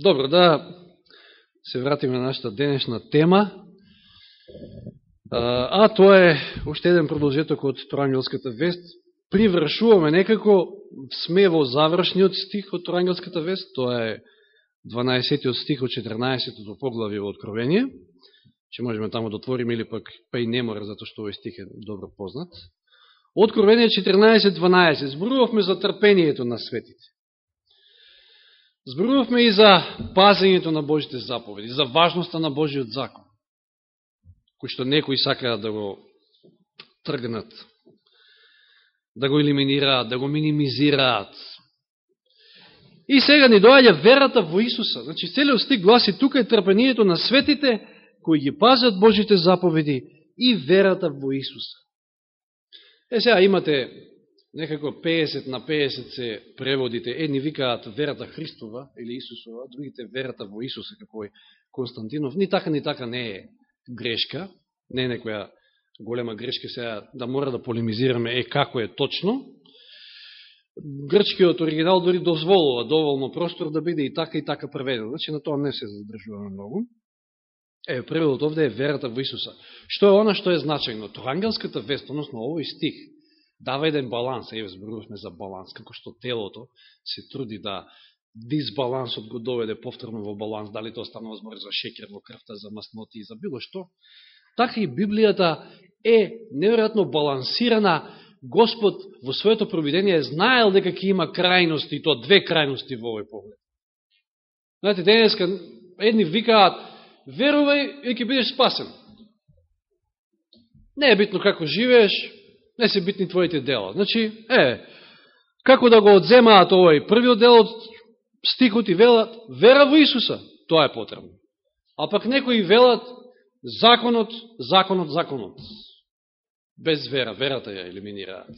Добро, да се вратиме на нашата денешна тема. А тоа е уште еден продолжеток од Троангелската вест. Привршуваме некако, сме во завршниот стих од Троангелската вест, тоа е 12 стих од 14 од поглави во Откровение. Че можеме таму да отвориме или пак па и не мора, затоа што овој стих е добро познат. Откровение 14.12. Зборувавме за трпението на светите. Зборувавме и за пазењето на Божите заповеди, за важноста на Божиот закон, кој што некои сакаат да го тргнат, да го елиминираат, да го минимизираат. И сега ни доаѓа верата во Исуса. Значи, целиот стик гласи, тука е трпението на светите, кои ги пазат Божите заповеди и верата во Исуса. Е, сега имате некако 50 на 50 се преводите. Едни викаат верата Христова или Исусова, другите верата во Исуса, како е Константинов. Ни така, ни така не е грешка, не е некоја голема грешка сега да мора да полемизираме е како е точно. Грчкиот оригинал дори дозволува доволно простор да биде и така и така преведено. Значи на тоа не се задржуваме многу. Е, преводот овде е верата во Исуса. Што е она што е значајно? Тоа ангелската вест, односно овој стих, дава еден да баланс, еве зборувавме за баланс, како што телото се труди да дисбалансот го доведе повторно во баланс, дали тоа станува збор за шекер во крвта, за масноти и за било што. Така и Библијата е неверојатно балансирана. Господ во своето провидение знаел дека ќе има крајности, и тоа две крајности во овој поглед. Знаете, денеска едни викаат верувај и ќе бидеш спасен. Не е битно како живееш, не се битни твоите дела. Значи, е, како да го одземаат овој првиот дел од стихот и велат, вера во Исуса, тоа е потребно. А пак некои велат, законот, законот, законот. Без вера, верата ја елиминираат.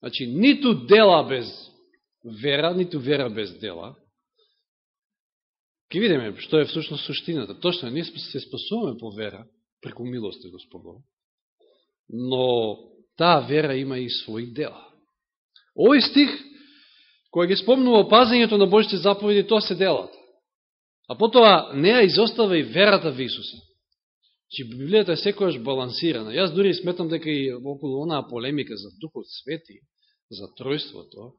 Значи, ниту дела без вера, ниту вера без дела, Ке видиме што е всушност суштината. Точно, ние се спасуваме по вера, преку милост Господа. Но таа вера има и своји дела. Овој стих, кој ги спомнува пазењето на Божите заповеди, тоа се делат. А потоа неа изостава и верата во Исуса. Че Библијата е секојаш балансирана. Јас дури сметам дека и околу онаа полемика за Духот Свети, за тројството,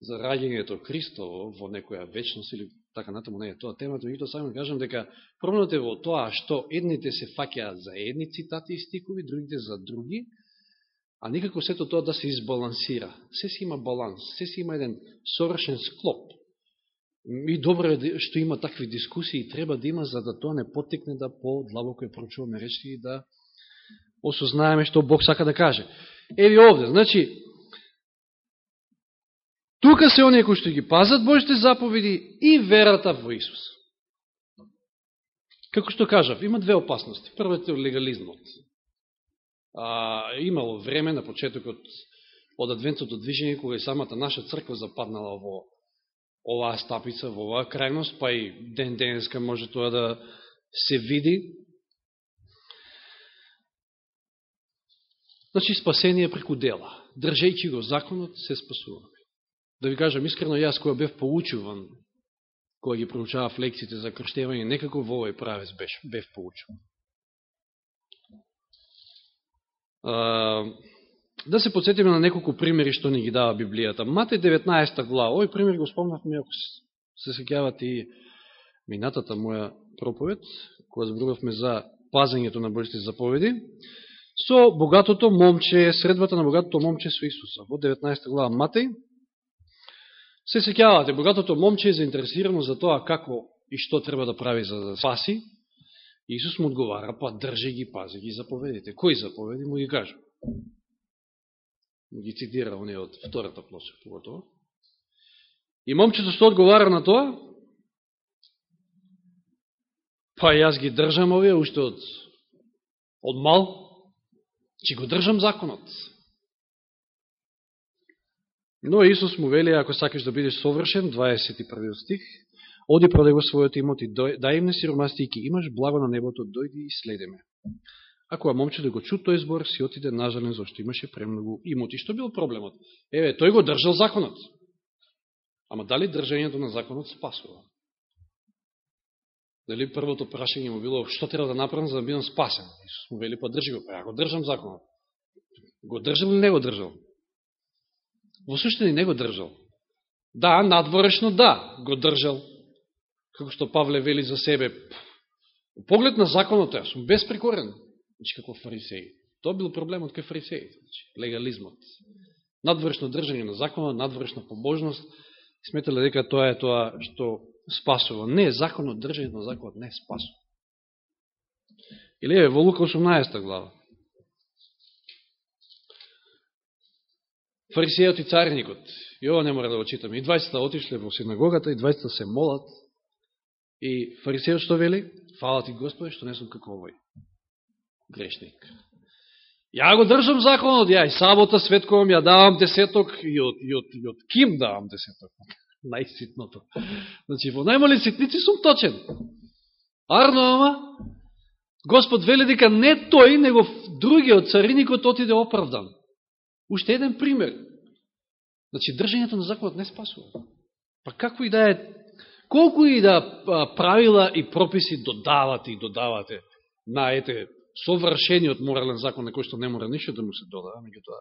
за раѓањето Христово во некоја вечност или така натаму не е тоа темата, и тоа само кажам дека проблемот е во тоа што едните се фаќаат за едни цитати и стикови, другите за други, а никако сето тоа да се избалансира. Се си има баланс, се си има еден совршен склоп. И добро е да- што има такви дискусии, треба да има за да тоа не потекне да по-длабоко ја прочуваме речи и да осознаеме што Бог сака да каже. Еви овде, значи, Тука се оние кои што ги пазат Божите заповеди и верата во Исус. Како што кажав, има две опасности. Првата е легализмот. А, имало време на почетокот од адвентното движење, кога и самата наша црква западнала во оваа стапица, во оваа крајност, па и ден денеска може тоа да се види. Значи, спасение преку дела. Држејќи го законот, се спасуваме. Да ви кажам искрено, јас која бев поучуван, која ги проучавав лекциите за крштевање, некако во овој правец бев, бев поучуван. А, да се подсетиме на неколку примери што ни ги дава Библијата. Матеј 19 глава, овој пример го спомнавме, ако се секјават и минатата моја проповед, која зборувавме за пазењето на Божите заповеди, со богатото момче, средбата на богатото момче со Исуса. Во 19 глава Матеј, Се секјавате, богатото момче е заинтересирано за тоа како и што треба да прави за да спаси. Исус му одговара, па држи ги, пази ги заповедите. Кои заповеди му ги кажа? Му ги цитира он од втората плоша, поготово. И момчето што одговара на тоа? Па јас ги држам овие уште од, од мал, че го држам законот. Но Исус му вели, ако сакаш да бидеш совршен, 21 стих, оди продај го својот имот и дај им на сиромасти и ки имаш благо на небото, дојди и следеме. А кога да го чу тој збор, си отиде нажален, зашто имаше премногу имот и Што бил проблемот? Еве, тој го држал законот. Ама дали држањето на законот спасува? Дали првото прашање му било што треба да направам за да бидам спасен? Исус му вели па држи го, па ја го држам законот. Го држал или не го држал? Во суштини не го држал. Да, надворешно да, го држал. Како што Павле вели за себе, у поглед на законот, е, сум безприкорен, значи како фарисеи. Тоа бил проблемот кај фарисеите, значи, легализмот. Надворешно држање на законот, надворешна побожност, сметале дека тоа е тоа што спасува. Не, законот, држањето на законот не спасува. Или е во Лука 18 глава. Фарисејот и царникот. И ова не мора да го читаме. И двајцата отишле во синагогата, и двајцата се молат. И фарисејот што вели? Фала ти Господе што не сум како овој грешник. Ја го држам законот, ја и сабота светковам, ја давам десеток и од, и од, и од ким давам десеток? Најситното. Значи, во најмали ситници сум точен. Арно, ама, Господ вели дека не тој, него другиот цариникот отиде оправдан. Уште еден пример. Значи, држањето на законот не спасува. Па како и да е, колку и да правила и прописи додавате и додавате на ете совршениот морален закон на кој што не мора ништо да му се додава, тоа.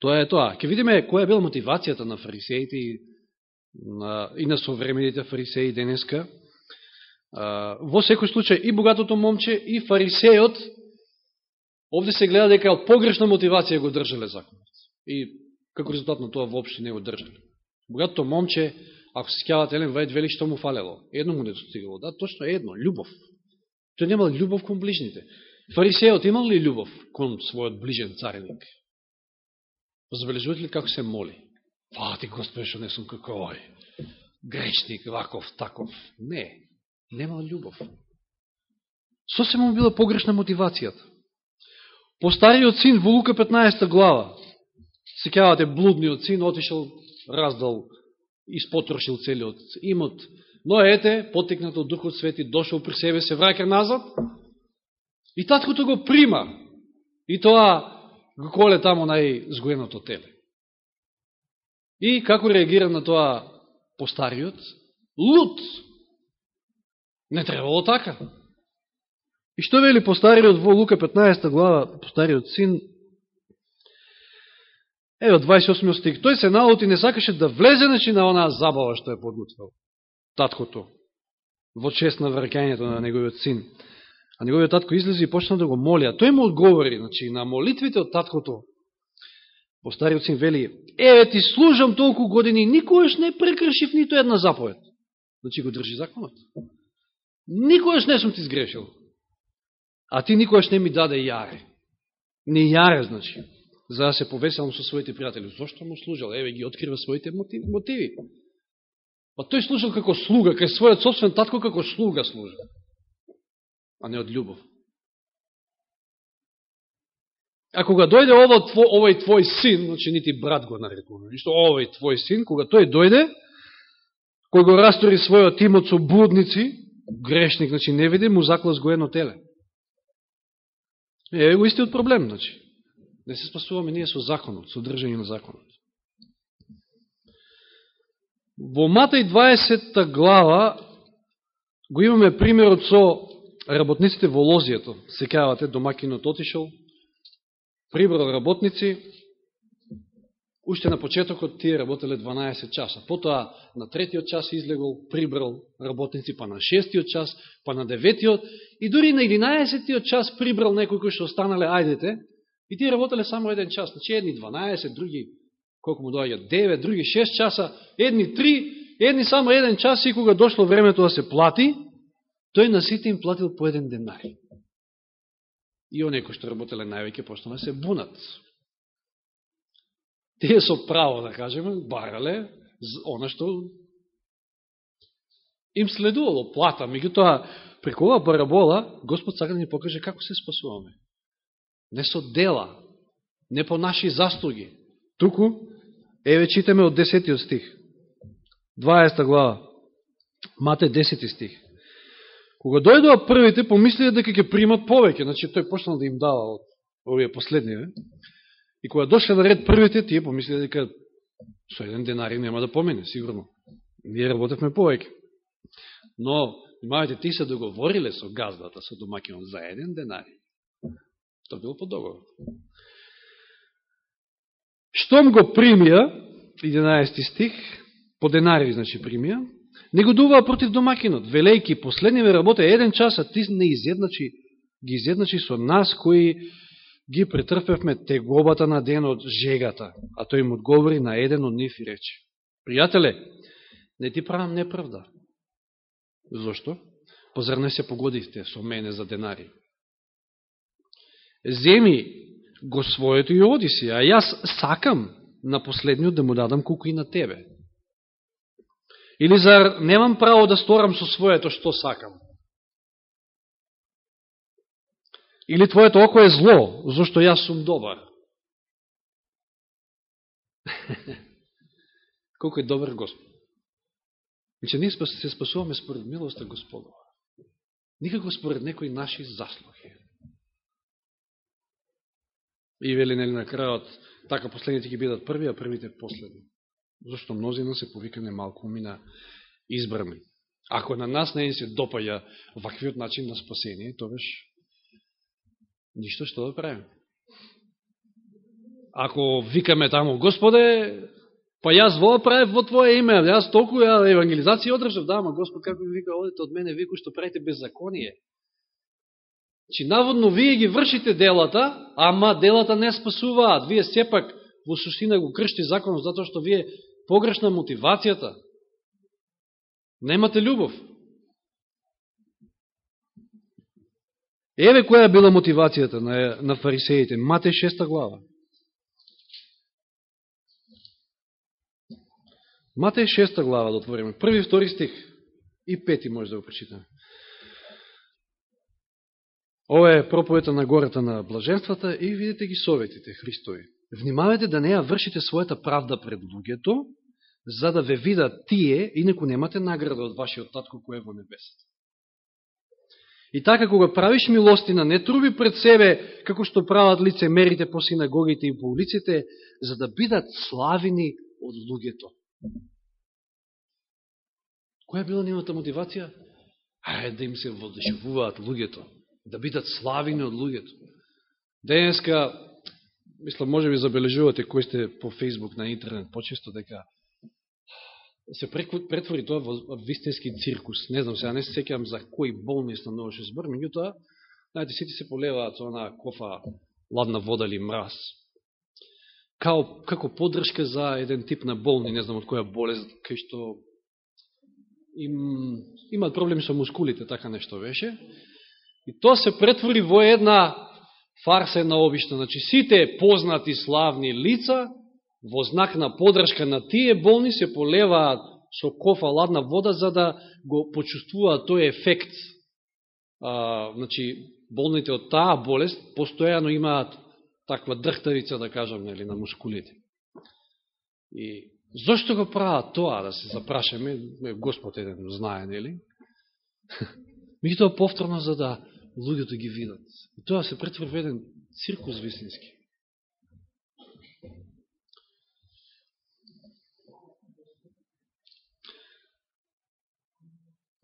тоа е тоа. Ке видиме која е била мотивацијата на фарисеите и на, и на современите фарисеи денеска. Во секој случај и богатото момче и фарисејот овде се гледа дека од погрешна мотивација го држале законот. И како резултат на тоа воопшто не го држале. Богатото момче, ако се скјават Елен Вајд, вели што му фалело. Едно му не достигало. Да, точно едно, љубов. Тој немал љубов кон ближните. Фарисеот имал ли љубов кон својот ближен цареник? Забележувате ли како се моли? Фала ти Господи што не сум како овој. Грешник, ваков, таков. Не, немал љубов. Сосема му била погрешна мотивацијата. По стариот син во Лука 15 глава, секјавате блудниот син, отишел, раздал, испотрошил целиот имот. Но ете, потекнат од Духот Свети, дошол при себе, се враќа назад, И таткото го прима. И тоа го коле тамо најзгоеното теле. И како реагира на тоа постариот? Лут! Не требало така. И што вели постариот во Лука 15 глава, постариот син, Ево, 28 стих. Тој се налути не сакаше да влезе значи на онаа забава што е подготвил. Таткото. Во чест на вркањето на неговиот син. А неговиот татко излезе и почна да го моли. А тој му одговори, значи, на молитвите од таткото. По стариот син вели, еве ти служам толку години, никојаш не прекршив нито една заповед. Значи го држи законот. Никојаш не сум ти сгрешил. А ти никојаш не ми даде јаре. Не јаре, значи. За да се повеселам со своите пријатели. Зошто му служал? Еве ги открива своите мотиви. Па тој служил како слуга, кај својот собствен татко како слуга служил а не од љубов. А кога дојде ово, овој твој син, значи нити брат го нарекува, ништо овој твој син, кога тој дојде, кој го растори својот имот со будници, грешник, значи не види, му заклас го едно теле. Е, го истиот проблем, значи. Не се спасуваме ние со законот, со држање на законот. Во Матај 20 глава го имаме примерот со работниците во лозијето, секавате, домакинот отишел, прибрал работници, уште на почетокот тие работеле 12 часа. Потоа на третиот час излегол, прибрал работници, па на шестиот час, па на деветиот, и дури на 11 час прибрал некои кои што останале, ајдете, и тие работеле само еден час. Значи едни 12, други, колку му доаѓа, 9, други 6 часа, едни 3, едни само еден час и кога дошло времето да се плати, тој на сите им платил по еден денар. И оние кои што работеле највеќе почнала се бунат. Тие со право, да кажеме, барале она што им следувало плата. Меѓутоа, преку ова парабола, Господ сака да ни покаже како се спасуваме. Не со дела, не по наши заслуги. Туку, еве читаме од 10 стих. 20 глава. Мате 10 стих. Кога дојдоа првите, помислија дека ќе примат повеќе, значи тој почнал да им дава од овие последниве. И кога дошле на ред првите, тие помислија дека со еден денари нема да помене, сигурно. Ние работевме повеќе. Но, Имавате, ти се договориле со газдата, со домакинот, за еден денари. Тоа било по договор. Штом го примија, 11 стих, по денари, значи примија, не годуваа против домакинот, велејки, последни ме работа еден час, а ти не изедначи, ги изедначи со нас, кои ги претрпевме тегобата на денот, жегата, а тој им одговори на еден од нив и рече. Пријателе, не ти правам неправда. Зошто? «Па Позар не се погодивте со мене за денари. Земи го своето и оди си, а јас сакам на последниот да му дадам колку и на тебе. Или зар немам право да сторам со своето што сакам? Или твоето око е зло, зашто јас сум добар? Колко е добар Господ. Значи, ние се спасуваме според милоста Господова. Никако според некои наши заслуги. И вели нели на крајот, така последните ги бидат први, а првите последни. Зошто мнозина се повикане малку умина избрани. Ако на нас не се допаја ваквиот начин на спасение, тоа беше ништо што да правим. Ако викаме таму, Господе, па јас во правев во Твое име, јас толку ја евангелизација одржав, да, ама Господ како ми вика, одете од мене, вику што правите беззаконие. Чи наводно вие ги вршите делата, ама делата не спасуваат. Вие сепак во суштина го кршти законот затоа што вие погрешна мотивацијата. Немате љубов. Еве која била мотивацијата на, на фарисеите. Матеј 6 глава. Матеј 6 глава да отвориме. Први, втори стих и пети може да го прочитаме. Ова е проповета на гората на блаженствата и видите ги советите Христови. Внимавайте да не ја вршите својата правда пред луѓето, за да ве видат тие, инако немате награда од вашиот татко кој е во небесата. И така, кога правиш милостина, не труби пред себе, како што прават лицемерите по синагогите и по улиците, за да бидат славени од луѓето. Која била нивната мотивација? Ајде да им се воодушевуваат луѓето да бидат славини од луѓето. Денеска, мислам, може би забележувате кои сте по Фейсбук на интернет почесто дека се претвори тоа во вистински циркус. Не знам, сега не се секам за кој болни стануваше збор, меѓутоа, знаете, сите се полеваат со она кофа ладна вода или мраз. Као, како подршка за еден тип на болни, не знам од која болест, кај што им, имат проблеми со мускулите, така нешто беше. И тоа се претвори во една фарса една обична. Значи, сите познати славни лица, во знак на подршка на тие болни, се полеваат со кофа ладна вода, за да го почувствуваат тој ефект. А, значи, болните од таа болест постојано имаат таква дрхтавица, да кажам, нели, на мускулите. И зашто го прават тоа, да се запрашаме, Господ еден знае, нели? Меѓутоа повторно за да луѓето ги видат. И тоа се претвори во еден циркус вистински.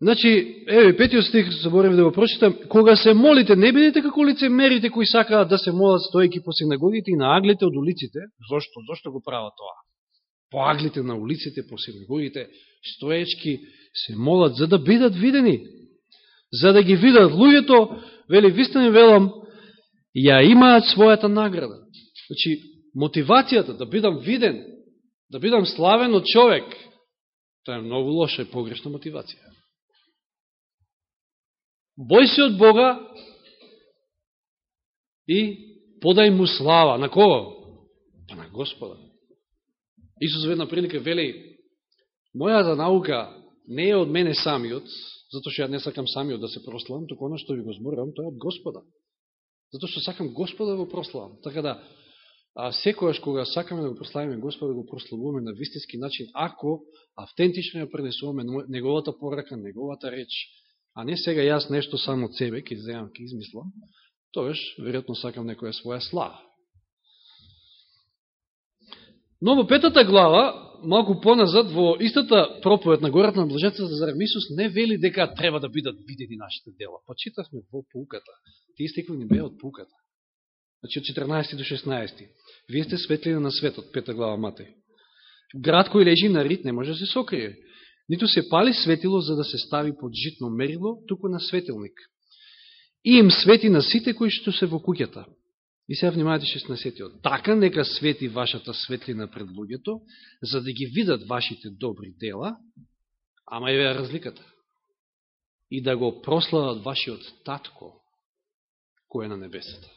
Значи, еве, петиот стих, заборев да го прочитам, кога се молите, не бидете како лицемерите кои сакаат да се молат стоеки по синагогите и на аглите од улиците. Зошто? Зошто го прават тоа? По аглите на улиците, по синагогите, стоечки се молат за да бидат видени за да ги видат луѓето, вели, вистина велам, ја имаат својата награда. Значи, мотивацијата да бидам виден, да бидам славен од човек, тоа е многу лоша и погрешна мотивација. Бој се од Бога и подај му слава. На кого? Па на Господа. Исус ведна прилика вели, мојата наука не е од мене самиот, затоа што ја не сакам самиот да се прославам, туку оно што ви го зборувам, тоа е од Господа. Затоа што сакам Господа да го прославам. Така да, а секојаш кога сакаме да го прославиме Господа, да го прославуваме на вистински начин, ако автентично ја пренесуваме неговата порака, неговата реч, а не сега јас нешто само од себе, ке земам, ке измислам, тоаш, веројатно сакам некоја своја слава. Но во петата глава, малку поназад, во истата проповед на гората на блаженството, зарем Исус не вели дека треба да бидат видени нашите дела. Почитавме во пулката. Тие стикови не беа од пулката. Значи од 14 до 16. Вие сте светлина на светот, пета глава Матеј. Град кој лежи на рит не може да се сокрие. Ниту се пали светило за да се стави под житно мерило, туку на светилник. И им свети на сите кои што се во куќата. И сега внимавате 16 Така нека свети вашата светлина пред луѓето, за да ги видат вашите добри дела, ама и веја разликата. И да го прослават вашиот татко, кој е на небесата.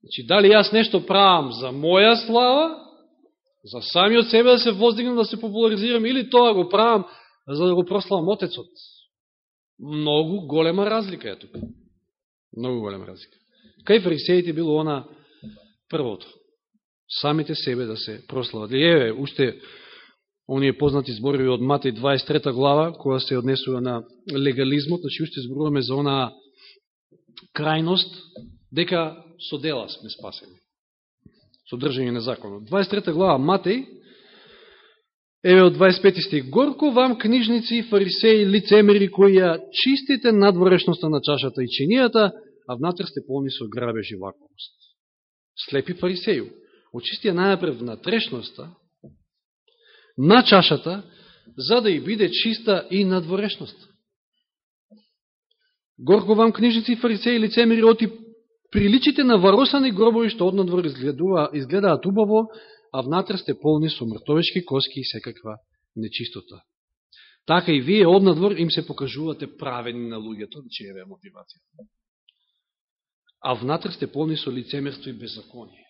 Значи, дали јас нешто правам за моја слава, за самиот себе да се воздигнам, да се популаризирам, или тоа го правам за да го прославам Отецот. Многу голема разлика е тука. Многу голема разлика. Кај фарисеите било она првото. Самите себе да се прослават. Еве, уште оние познати зборови од Матеј 23 глава, која се однесува на легализмот, значи уште зборуваме за она крајност, дека со дела сме спасени. Со држање на законот. 23 глава Матеј, еве од 25 стих, Горко вам книжници, фарисеи, лицемери, кои ја чистите надворешноста на чашата и чинијата, а внатре сте полни со грабеж и вакуумост. Слепи фарисеју, очистија најапред внатрешноста на чашата, за да и биде чиста и надворешноста. Горко вам книжници, фарисеи, лицемери, оти приличите на варосани гробови, што однадвор изгледува, изгледаат убаво, а внатре сте полни со мртовечки коски и секаква нечистота. Така и вие однадвор им се покажувате правени на луѓето, значи че е мотивација а внатре сте полни со лицемерство и беззаконие.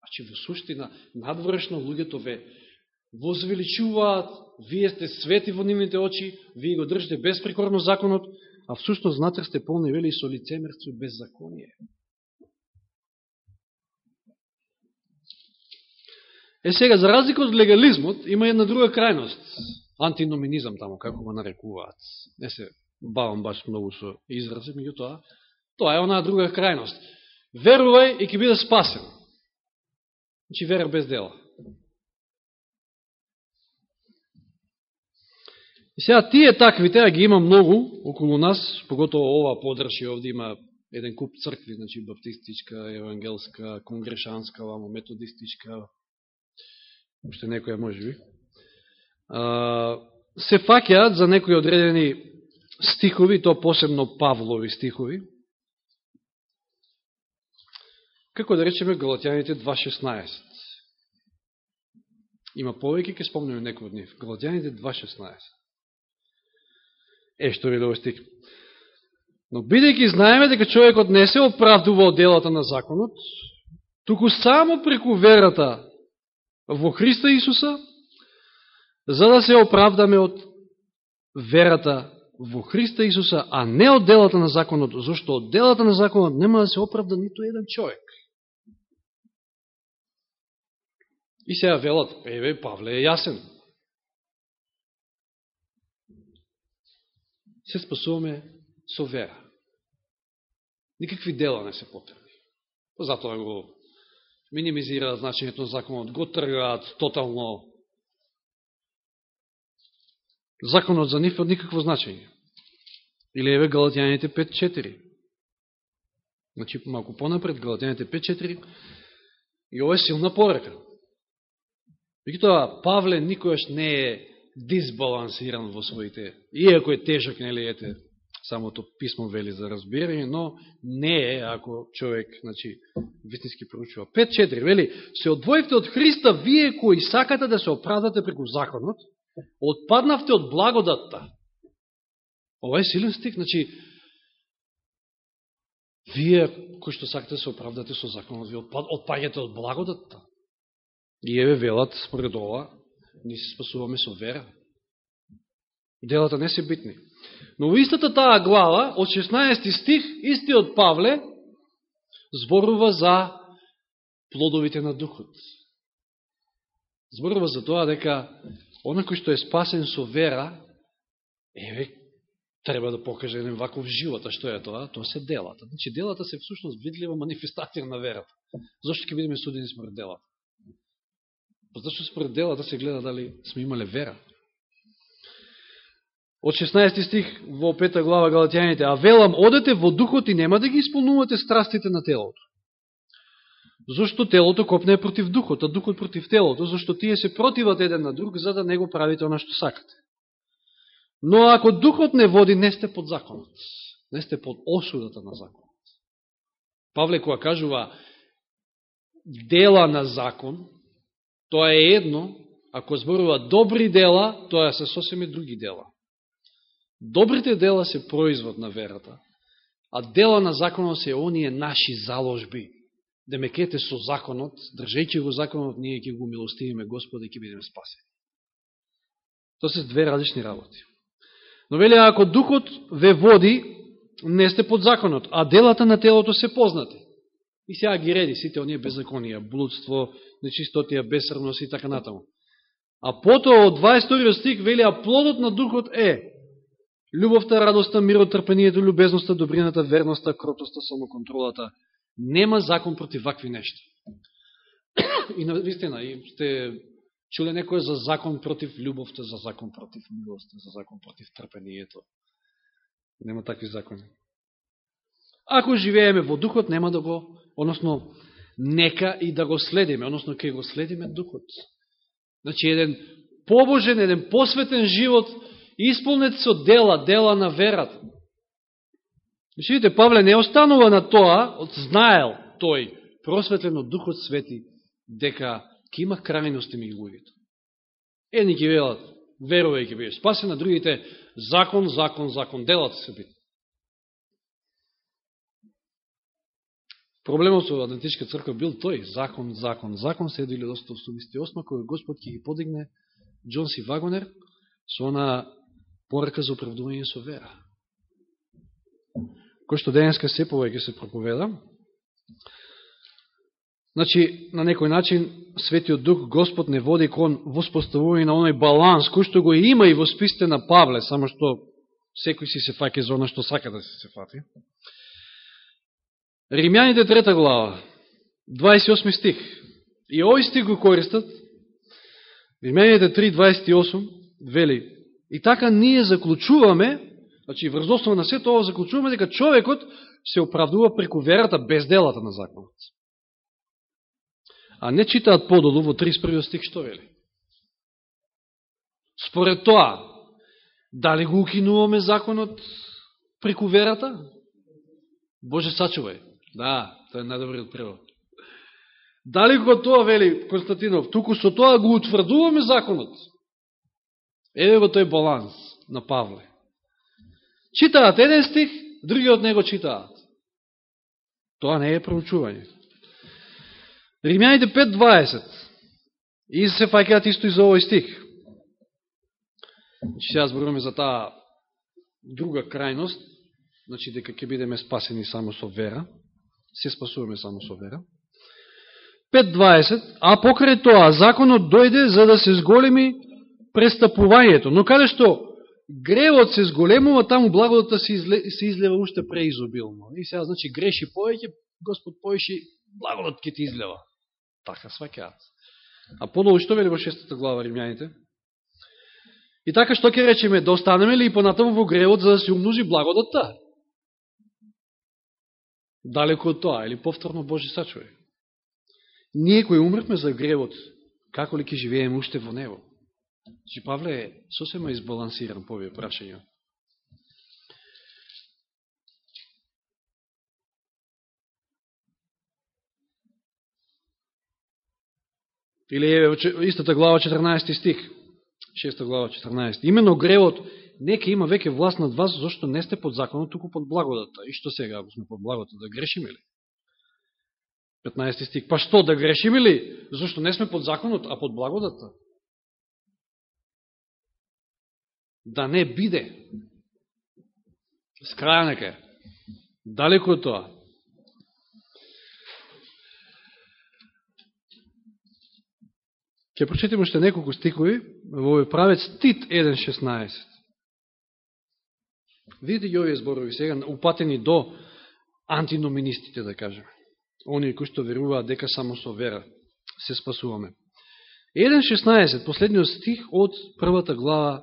Значи, во суштина, надворешно луѓето ве возвеличуваат, вие сте свети во нивните очи, вие го држите безпрекорно законот, а всушност внатре сте полни вели со лицемерство и беззаконие. Е сега, за разлика од легализмот, има една друга крајност. Антиноминизам тамо, како го нарекуваат. Не се бавам баш многу со изрази, меѓутоа, Тоа е онаа друга крајност. Верувај и ќе биде спасен. Значи вера без дела. И сега тие таквите, а ги има многу околу нас, поготово ова подрши овде има еден куп цркви, значи баптистичка, евангелска, конгрешанска, вамо методистичка, уште некоја може би, се факеат за некои одредени стихови, то посебно Павлови стихови, како да речеме Галатјаните 2.16. Има повеќе, ќе спомнеме некој од нив. Галатјаните 2.16. Е, што ви да стик. Но бидејќи знаеме дека човекот не се оправдува од делата на законот, туку само преку верата во Христа Исуса, за да се оправдаме од верата во Христа Исуса, а не од делата на законот, зашто од делата на законот нема да се оправда ниту еден човек. И сега велат, еве, Павле е јасен. Се спасуваме со вера. Никакви дела не се потребни. Па затоа го минимизираат значењето на законот, го тргаат тотално. Законот за нив од никакво значење. Или еве Галатјаните 5.4. Значи, малку понапред, Галатјаните 5.4. И ова е силна порека. Меѓутоа, Павле никојаш не е дисбалансиран во своите, иако е тежок, нели, ете, самото писмо вели за разбирање, но не е, ако човек, значи, вистински проучува. 5.4, вели, се одвоивте од Христа, вие кои сакате да се оправдате преку законот, отпаднавте од благодатта. Ова е силен стих, значи, вие кои што сакате да се оправдате со законот, вие отпаѓате од благодатта. И еве велат, според ова, ни се спасуваме со вера. Делата не се битни. Но во истата таа глава, од 16 стих, истиот Павле, зборува за плодовите на духот. Зборува за тоа дека оној кој што е спасен со вера, еве, треба да покаже еден ваков живот. А што е тоа? Тоа се делата. Значи, делата се всушност видлива манифестација на верата. Зошто ќе бидеме судени според делата? Па зашто според делата да се гледа дали сме имале вера. Од 16 стих во 5 глава Галатјаните, а велам, одете во духот и нема да ги исполнувате страстите на телото. Зошто телото копне против духот, а духот против телото, зашто тие се противат еден на друг, за да не го правите оно што сакате. Но ако духот не води, не сте под законот. Не сте под осудата на законот. Павле која кажува дела на закон, тоа е едно, ако зборува добри дела, тоа се сосеме други дела. Добрите дела се производ на верата, а дела на законот се оние наши заложби. Демекете со законот, држејќи го законот, ние ќе го милостивиме Господа и ќе бидеме спасени. Тоа се две различни работи. Но вели, ако духот ве води, не сте под законот, а делата на телото се познати. И сега ги реди сите оние беззаконија, блудство, нечистотија, бесрвност и така натаму. А потоа од 22 стик вели, а плодот на духот е љубовта, радоста, мирот, трпението, любезноста, добрината, верноста, кротоста, самоконтролата. Нема закон против вакви нешта. И на вистина, и сте чуле некој за закон против љубовта, за закон против милоста, за закон против трпението. Нема такви закони. Ако живееме во духот, нема да го, односно, нека и да го следиме, односно, ке го следиме духот. Значи, еден побожен, еден посветен живот, исполнет со дела, дела на верата. Значи, видите, Павле не останува на тоа, од знаел тој, просветлен од Духот Свети, дека ке има крајности ми луѓето. Едни ќе велат, верувај ќе биде спасена, другите закон, закон, закон, делата се бит. Проблемот со Адвентичка црква бил тој, закон, закон, закон, се 1888, кој Господ ќе ги подигне Джон Си Вагонер со она порака за оправдување со вера. Кој што денеска се повеќе се проповеда. Значи, на некој начин, Светиот Дух Господ не води кон воспоставување на оној баланс, кој што го има и во списте на Павле, само што секој си се факе за оно што сака да се се фати. Римјаните трета глава, 28 стих. И овој стих го користат, Римјаните 3.28, вели, И така ние заклучуваме, значи врз основа на сето ово заклучуваме дека човекот се оправдува преку верата без делата на законот. А не читаат подолу во 31 стих што вели. Според тоа, дали го укинуваме законот преку верата? Боже, сачувај. Да, тоа е најдобриот превод. Дали го тоа, вели Константинов, туку со тоа го утврдуваме законот? Еве го тој баланс на Павле. Читаат еден стих, другиот него читаат. Тоа не е проучување. Римјаните 5.20. И се фаќаат исто и за овој стих. Значи, Че сега зборуваме за таа друга крајност, значи дека ќе бидеме спасени само со вера, се спасуваме само со вера. 5.20. А покрај тоа, законот дојде за да се зголеми престапувањето. Но каде што гревот се зголемува, таму благодата се, изле, се излева уште преизобилно. И сега, значи, греши повеќе, Господ поиши, благодат ќе ти излева. Така свакеат. А подолу што вели во шестата глава Римјаните? И така што ќе речеме, да останеме ли и понатаму во гревот за да се умножи благодатта? Далеко од тоа, или повторно Божи сачувај. Ние кои умртме за гревот, како ли ќе живееме уште во него? Че Павле е сосема избалансиран по овие прашања. Или е истата глава 14 стих, 6 глава 14. Имено гревот нека има веќе власт над вас, зашто не сте под законот, туку под благодата. И што сега, ако сме под благодата, да грешиме ли? 15 стих. Па што, да грешиме ли? Зашто не сме под законот, а под благодата? да не биде. Скрајанека Далеко од тоа. Ке прочитаме уште неколку стикови во овој правец Тит 1.16. Видите ги овие зборови сега, упатени до антиноминистите, да кажем. Оние кои што веруваат дека само со вера се спасуваме. 1.16, последниот стих од првата глава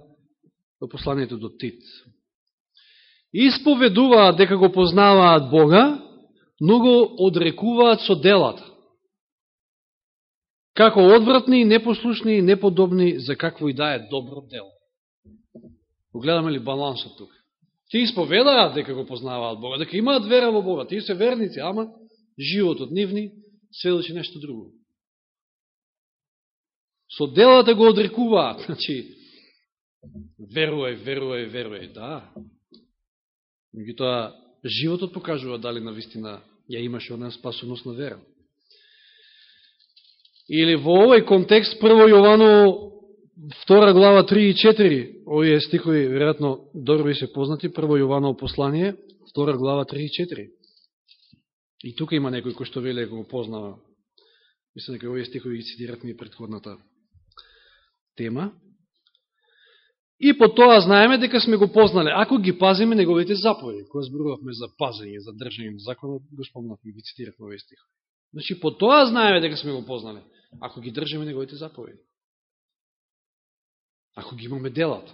во посланието до Тит. Исповедуваат дека го познаваат Бога, но го одрекуваат со делата. Како одвратни, непослушни и неподобни за какво и да е добро дело. Погледаме ли балансот тука? Тие исповедаат дека го познаваат Бога, дека имаат вера во Бога, тие се верници, ама животот нивни сведочи нешто друго. Со делата го одрекуваат, значи, верувај, верувај, верувај, да. Меѓутоа, животот покажува дали на вистина ја имаше она спасоност на вера. Или во овој контекст, прво Јовано, втора глава 3 и 4, овие стихови, веројатно, добро се познати, прво Јованово послание, втора глава 3 и 4. И тука има некој кој што веле го познава. Мислам дека овие стихови ги цитират ми предходната тема. И по тоа знаеме дека сме го познале. ако ги пазиме неговите заповеди. која зборувавме за пазење, за држање на законот, го спомнавме и ги цитиравме овие стихови. Значи, по тоа знаеме дека сме го познале, ако ги држаме неговите заповеди. Ако ги имаме делата.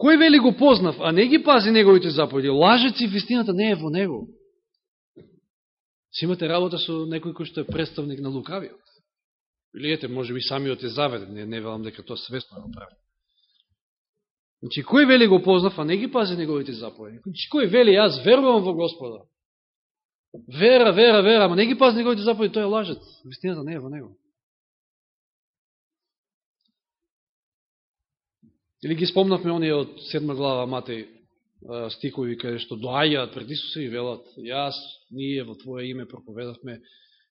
Кој вели го познав, а не ги пази неговите заповеди? Лажец и вистината не е во него. Си имате работа со некој кој што е представник на лукавиот. Или ете, може би самиот е заведен, не, не велам дека тоа свесно го прави. Значи, кој вели го познав, а не ги пази неговите заповеди? Значи, кој вели, јас верувам во Господа. Вера, вера, вера, ама не ги пази неговите заповеди, тој е лажец. Вистината не е во него. Или ги спомнавме оние од седма глава Матеј стикови каде што доаѓаат пред Исуса и велат, јас, ние во Твое име проповедавме,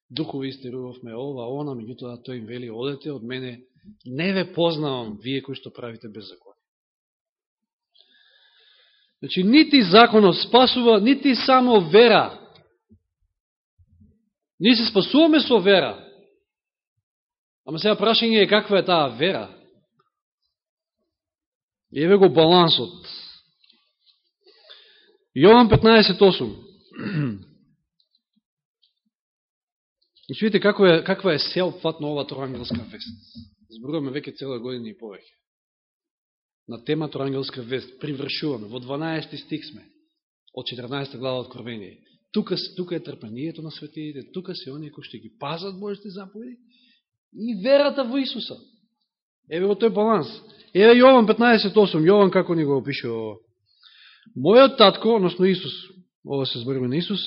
духови истерувавме ова, она, меѓутоа да тој им вели, одете од мене, не ве познавам, вие кои што правите беззакон. Значи, нити законот спасува, нити само вера. Ние се спасуваме со вера. Ама сега прашање е каква е таа вера. И еве го балансот. Јован 15.8. Значи, видите каква е, каква е сеопфатна ова троангелска вест. Зборуваме веќе цела година и повеќе на тема торангелска вест. Привршуваме. Во 12 стих сме. Од 14 глава Откровение. Тука, тука е трпанието на светиите, тука се оние кои ще ги пазат Божите заповеди и верата во Исуса. Еве во тој баланс. Еве Јован 15.8. Јован како ни го опишува Мојот татко, односно Исус, ова се збориме на Исус,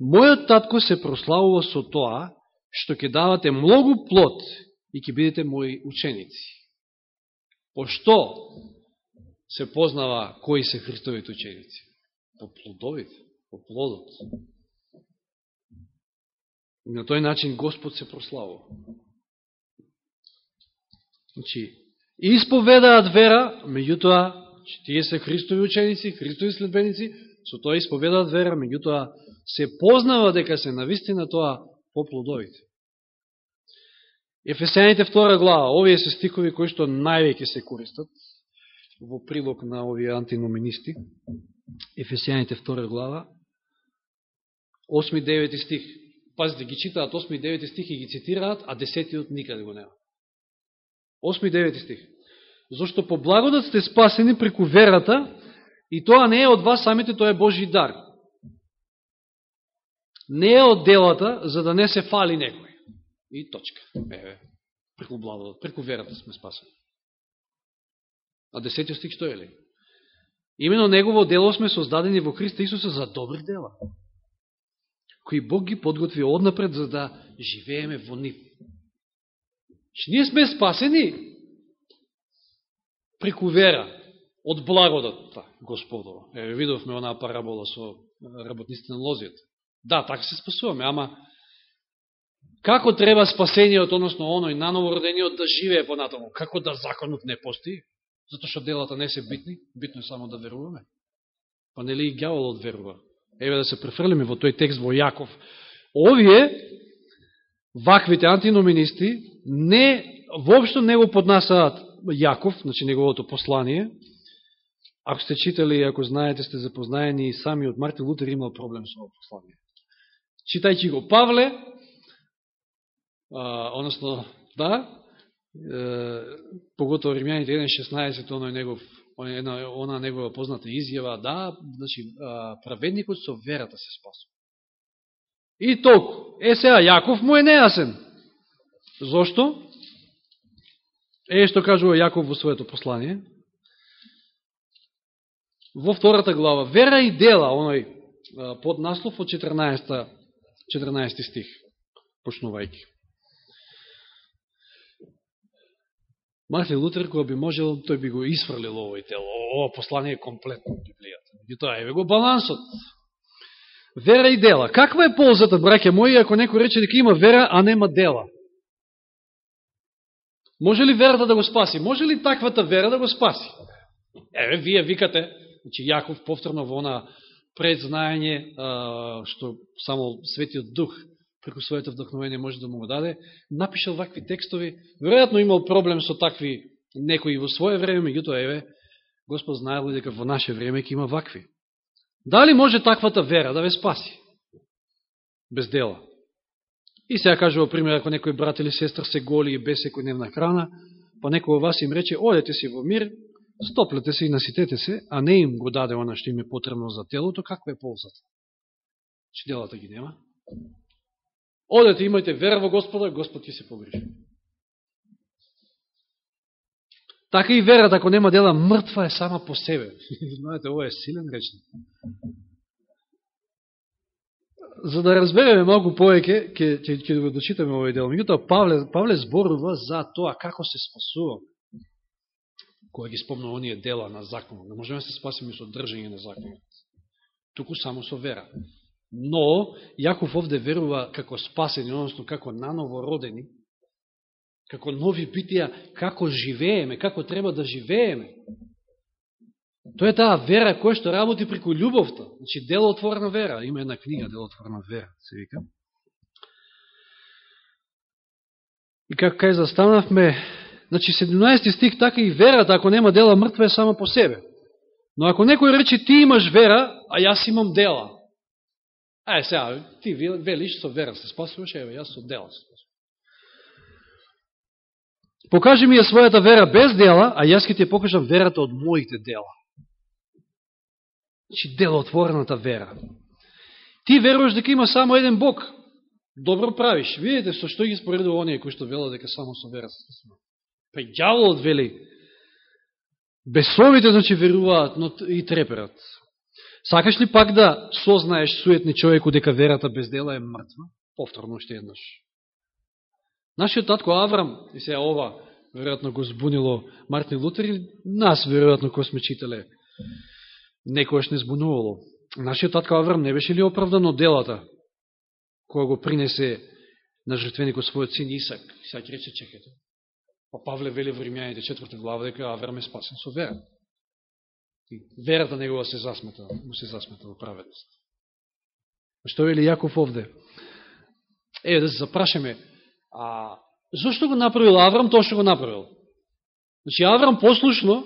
мојот татко се прославува со тоа што ќе давате многу плод и ќе бидете мои ученици. По што се познава кои се Христовите ученици? По плодовите, по плодот. И на тој начин Господ се прославува. Значи, исповедаат вера, меѓутоа, тие се Христови ученици, Христови следбеници, со тоа исповедаат вера, меѓутоа се познава дека се навистина тоа по плодовите. Ефесијаните втора глава, овие се стикови кои што највеќе се користат во прилог на овие антиноминисти. Ефесијаните втора глава, 8 и 9 стих. Пазите, ги читаат 8 и 9 стих и ги цитираат, а 10 никаде го нема. 8 и 9 стих. Зошто по благодат сте спасени преку верата, и тоа не е од вас самите, тоа е Божи дар. Не е од делата, за да не се фали некој. И точка. Еве, преку благодат, преку верата сме спасени. А десетиот стих што е ли? Имено Негово дело сме создадени во Христа Исуса за добри дела, кои Бог ги подготви однапред за да живееме во нив. Че ние сме спасени преку вера, од благодатта Господова. Еве, видовме онаа парабола со работниците на лозијата. Да, така се спасуваме, ама Како треба спасениот, односно оној нановородениот да живее понатаму? Како да законот не постои? Зато што делата не се битни, битно е само да веруваме. Па нели и гјаволот верува? Еве да се префрлиме во тој текст во Јаков. Овие, ваквите антиноминисти, не, воопшто не го поднасаат Јаков, значи неговото послание, Ако сте читали, ако знаете, сте запознаени, сами од Мартин Лутер имал проблем со ово послание. Читајќи го Павле, а, односно, да, е, поготово Римјаните 1.16, оно е негов, една, она негова позната изјава, да, значи, праведникот со верата се спасува. И толку. Е, сега, Јаков му е нејасен. Зошто? Е, што кажува Јаков во своето послание. Во втората глава, вера и дела, оној под наслов од 14, 14 стих, почнувајќи. Мартин Лутер, кога би можел, тој би го исфрлил овој тело. Ово послание е комплетно од Библијата. тоа е го балансот. Вера и дела. Каква е ползата, браке мои, ако некој рече дека има вера, а нема дела? Може ли верата да го спаси? Може ли таквата вера да го спаси? Еве, вие викате, значи Јаков повторно во она предзнаење, што само Светиот Дух преку своето вдохновение може да му го даде, напишал вакви текстови, веројатно имал проблем со такви некои во свое време, меѓутоа еве, Господ знае ли дека во наше време ќе има вакви. Дали може таквата вера да ве спаси? Без дела. И сега кажува, пример, ако некој брат или сестра се голи и без секојдневна храна, па некој од вас им рече, одете си во мир, стоплете се и наситете се, а не им го даде она што им е потребно за телото, каква е ползата? Че делата ги нема? Одете, имајте вера во Господа, Господ ќе се погрижи. Така и верата, ако нема дела, мртва е сама по себе. Знаете, ова е силен речник. За да разбереме малку повеќе, ќе, ќе, ќе го дочитаме овој дел. Меѓутоа, Павле, Павле зборува за тоа како се спасуваме. Кој ги спомна оние дела на законот. Не можеме да се спасиме со држање на законот. Туку само со вера. Но, Јаков овде верува како спасени, односно како наново родени, како нови битија, како живееме, како треба да живееме. Тоа е таа вера која што работи преку љубовта. Значи, делотворна вера. Има една книга, делотворна вера, се вика. И како кај застанавме, значи 17 стих, така и верата, ако нема дела, мртва е само по себе. Но ако некој рече, ти имаш вера, а јас имам дела, Ај, сега, ти велиш со вера се спасуваш, еве, јас со дела се. Покажи ми ја својата вера без дела, а јас ќе ти покажам верата од моите дела. Значи, делотворената вера. Ти веруваш дека има само еден Бог. Добро правиш. Видите со што ги споредува оние кои што велат дека само со вера се спасува. Па и дјаволот вели, бесовите, значи, веруваат, но и треперат. Сакаш ли пак да сознаеш суетни човеку дека верата без дела е мртва? Повторно още еднаш. Нашиот татко Аврам, и се ова, веројатно го збунило Мартин Лутер и нас, веројатно, кој сме читале, некојаш не збунувало. Нашиот татко Аврам не беше ли оправдан од делата, која го принесе на жртвеникот својот син Исак? Сега ќе рече, чекайте. Па Павле вели во Римјаните четврта глава дека Аврам е спасен со вера. Верата негова се засмета, му се засмета во праведност. Што вели Јаков овде? Е, да се запрашаме, а зашто го направил Аврам тоа што го направил? Значи, Аврам послушно,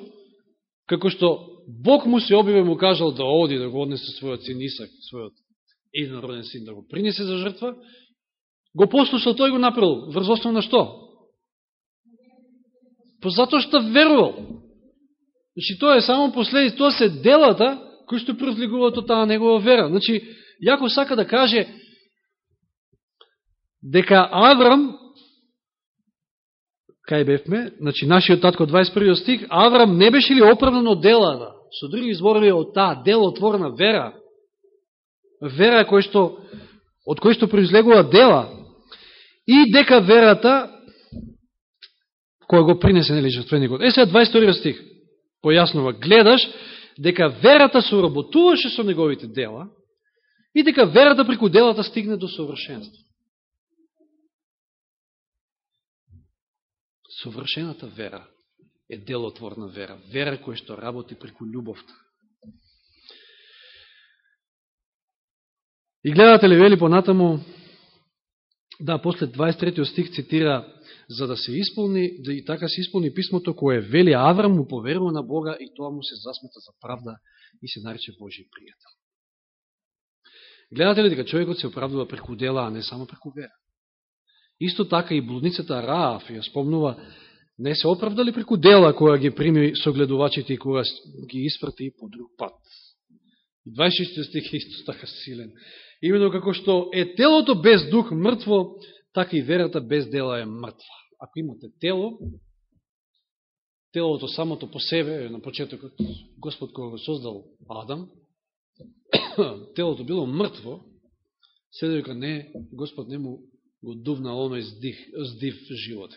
како што Бог му се обиве му кажал да оди, да го однесе својот син Исак, својот единороден син, да го принесе за жртва, го послушал, тој го направил. Врз основа на што? По затоа што верувал. Значи, тоа е само последица, тоа се делата кои што произлегуваат од таа негова вера. Значи, Јаков сака да каже дека Аврам, кај бевме, значи, нашиот татко 21 стих, Аврам не беше ли оправдан од делата? Со други зборови од таа делотворна вера, вера кој што, од кој што произлегува дела, и дека верата која го принесе нели жртвеникот. Е сега 22 стих појаснува, гледаш дека верата соработуваше со неговите дела и дека верата преку делата стигне до совршенство. Совршената вера е делотворна вера, вера која што работи преку љубовта. И гледате ли вели понатаму, да, после 23 стих цитира за да се исполни, да и така се исполни писмото кое вели Аврам му поверува на Бога и тоа му се засмета за правда и се нарече Божи пријател. Гледате ли дека човекот се оправдува преку дела, а не само преку вера? Исто така и блудницата Раав ја спомнува, не се оправдали преку дела која ги прими согледувачите и која ги испрати по друг пат. 26 стих е исто така силен. Именно како што е телото без дух мртво, така и верата без дела е мртва. Ако имате тело, телото самото по себе, на почетокот, Господ кога го создал Адам, телото било мртво, се дека не, Господ не му го дувнал оној здив, здив живот.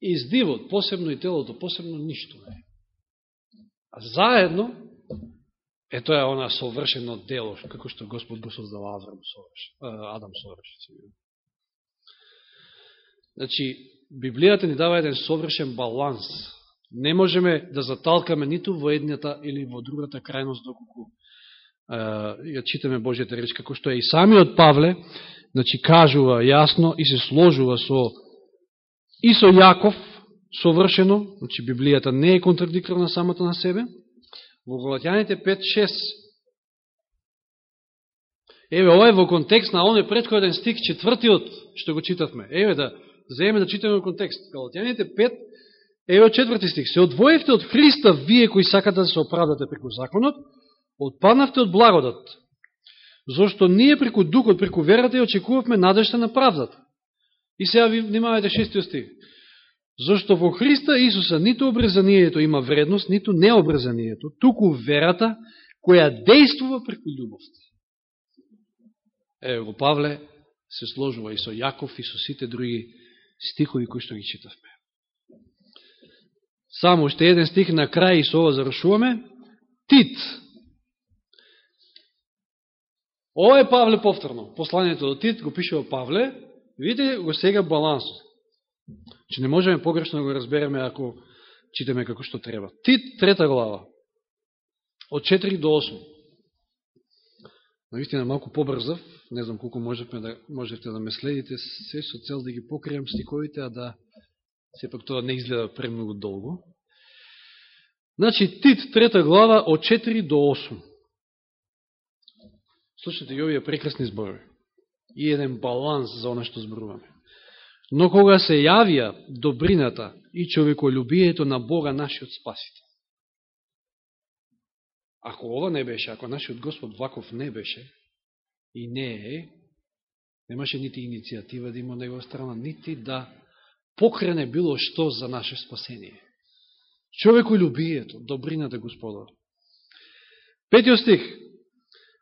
И здивот, посебно и телото, посебно ништо не. е. А заедно, е тоа е она совршено дело, како што Господ го создал Аврам соврш, Адам соврш. Значи, Библијата ни дава еден совршен баланс. Не можеме да заталкаме ниту во едната или во другата крајност доколку ја читаме Божијата реч, како што е и самиот Павле, значи кажува јасно и се сложува со и со Јаков совршено, значи Библијата не е контрадикторна самата на себе, во Голатјаните 5.6. Еве, ова е во контекст на оној предходен стик, четвртиот, што го читавме. Еве, да земеме да читаме во контекст. Галатјаните 5, еве, четврти стик. Се одвоевте од Христа, вие кои сакате да се оправдате преку законот, Отпаднавте од благодат, Зошто ние преку духот, преку верата и очекувавме надежта на правдата. И сега ви внимавате шестиот стих. Зошто во Христа Исуса ниту обрезанието има вредност, ниту необрезанието, туку верата која действува преку љубовта. Ево го Павле се сложува и со Јаков и со сите други стихови кои што ги читавме. Само уште еден стих на крај и со ова зарушуваме. Тит, Ова е Павле повторно. Посланието до Тит го пишува Павле. Видите го сега балансот. Че не можеме погрешно да го разбереме ако читаме како што треба. Тит, трета глава. Од 4 до 8. Наистина малку побрзав, не знам колку можете да, можете да ме следите, се со цел да ги покријам стиковите, а да сепак тоа не изгледа премногу долго. Значи, Тит, трета глава, од 4 до 8. Слушате и овие прекрасни зборови. И еден баланс за оно што зборуваме. Но кога се јавија добрината и човеколюбието на Бога нашиот спасител. Ако ова не беше, ако нашиот Господ ваков не беше и не е, немаше нити иницијатива да има од негова страна, нити да покрене било што за наше спасение. Човеколюбието, добрината Господа. Петиот стих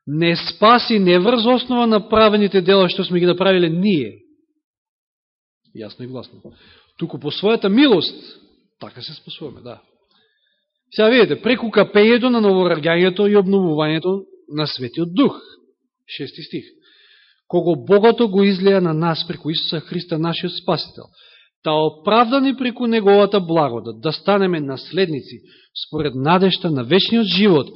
не спаси не врз основа на правените дела што сме ги направиле ние. Јасно и гласно. Туку по својата милост, така се спасуваме, да. Сега видите, преку капењето на новораѓањето и обновувањето на Светиот Дух. Шести стих. Кого Богото го излеја на нас преку Исуса Христа, нашиот Спасител, та оправдани преку Неговата благодат, да станеме наследници според надешта на вечниот живот,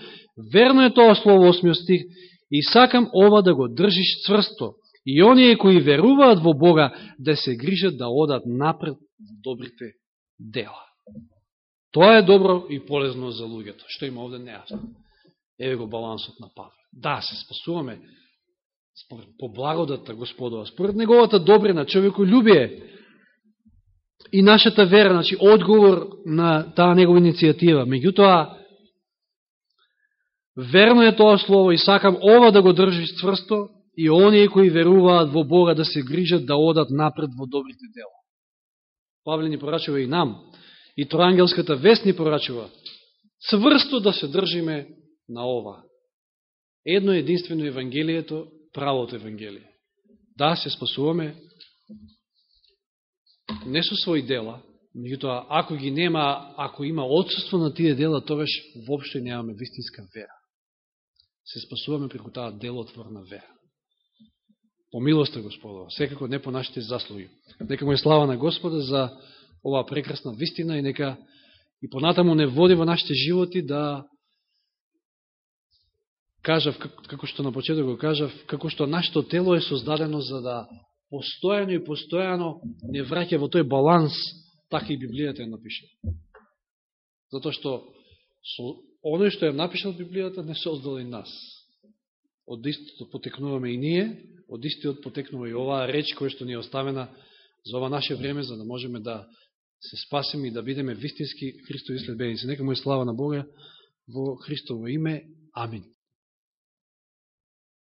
Верно е тоа слово 8 стих и сакам ова да го држиш цврсто. И оние кои веруваат во Бога да се грижат да одат напред во добрите дела. Тоа е добро и полезно за луѓето. Што има овде неасно. Еве го балансот на Павле. Да, се спасуваме според, по благодата Господова, според неговата добрина, човеко любие, и нашата вера, значи одговор на таа негова иницијатива. Меѓутоа, Верно е тоа слово и сакам ова да го држиш цврсто и оние кои веруваат во Бога да се грижат да одат напред во добрите дела. Павле ни порачува и нам. И Троангелската вест ни порачува цврсто да се држиме на ова. Едно единствено Евангелието, правото Евангелие. Да, се спасуваме не со своји дела, меѓутоа, ако ги нема, ако има отсутство на тие дела, тогаш вопшто немаме вистинска вера се спасуваме преку таа делотворна вера. По милоста Господова, секако не по нашите заслуги. Нека му е слава на Господа за оваа прекрасна вистина и нека и понатаму не води во нашите животи да кажав, како што на почеток го кажав, како што нашето тело е создадено за да постојано и постојано не враќа во тој баланс, така и Библијата е напишала. Затоа што со оно што е напишал Библијата не создал и нас. Од истото потекнуваме и ние, од истиот потекнува и оваа реч која што ни е оставена за ова наше време, за да можеме да се спасиме и да бидеме вистински Христови следбеници. Нека му е слава на Бога во Христово име. Амин.